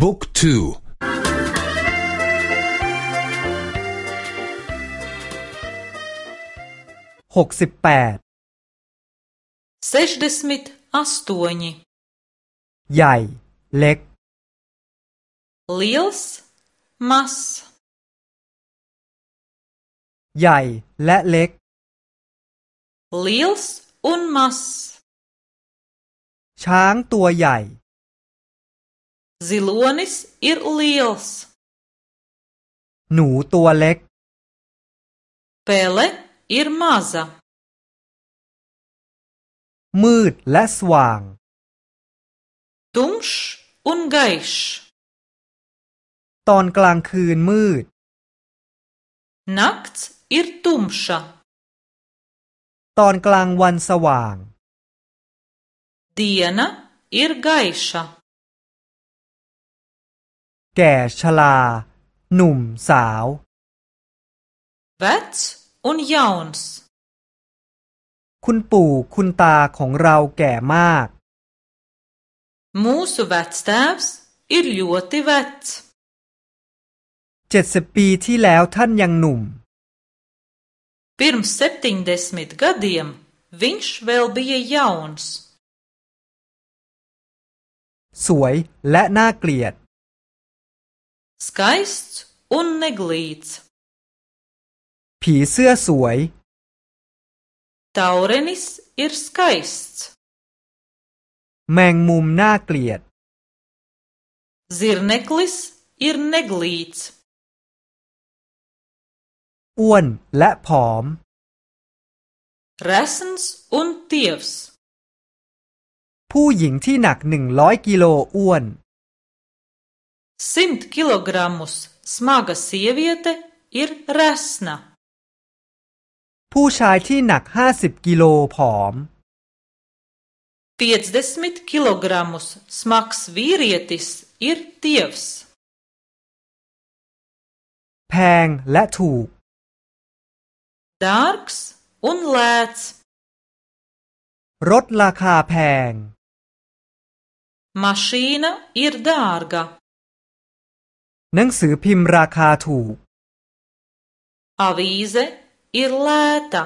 บุ๊กทูหกสิบแปดเซชเดสมิดอัสตัวนีใหญ่เล็กลิลส์มัสใหญ่และเล็กลิลส์อุนมัสช้างตัวใหญ่ Zilonis ir liels. หนูตัวเล็ก Pele ir maza. มืดและสว่าง Tumšs un gaišs. ตอนกลางคืนมืด Nakts ir tumša. ตอนกลางวันสว่าง Diena ir gaiša. แก่ชราหนุ่มสาว Wat und Jauns คุณปู่คุณตาของเราแก่มาก Mūsu vectēvs ir ļoti vecs เจ็ดสิบปีที่แล้วท่านยังหนุ่ม Pirms 70 gadiem viņš vēl bija jauns สวยและน่าเกลียด skaists un neglīts. ผีเสื้อสวย taurenis ir skaists. แมงมุมน่าเกลียด zirneklis ir neglīts. อ้วนและผอม resns un tievs. ผู้หญิงที่หนักหนึ่งร้อยกิโลอ้วน Simt kilogramus smaga sieviete ir resna. ผู้ชายที่หนักห้าสิบกิโลผอม50 kilogramus smags vīrietis ir tievs. แพงและถูก Dārgs un lēts. รถราคาแพง Mašīna ir dārga. หนังสือพิมพ์ราคาถูก a v i เ e ir lēta